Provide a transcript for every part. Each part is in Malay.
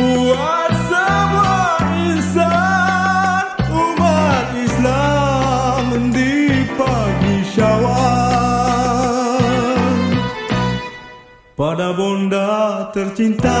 Buat semua insan umat Islam di pagi syawal. Pada bonda tercinta.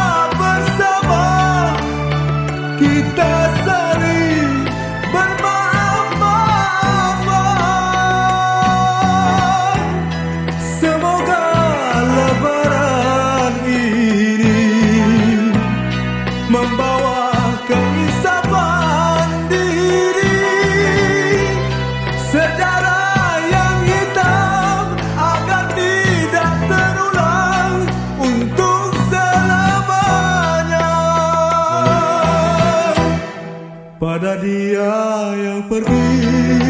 pada dia yang pergi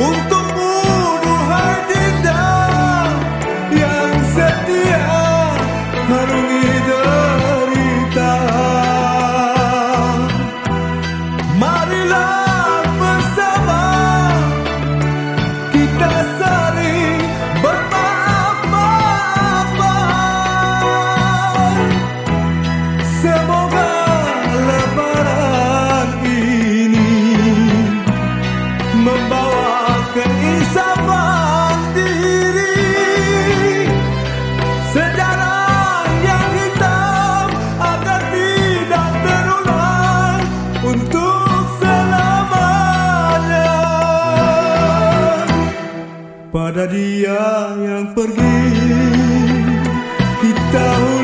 Un Ada dia yang pergi Kita tahun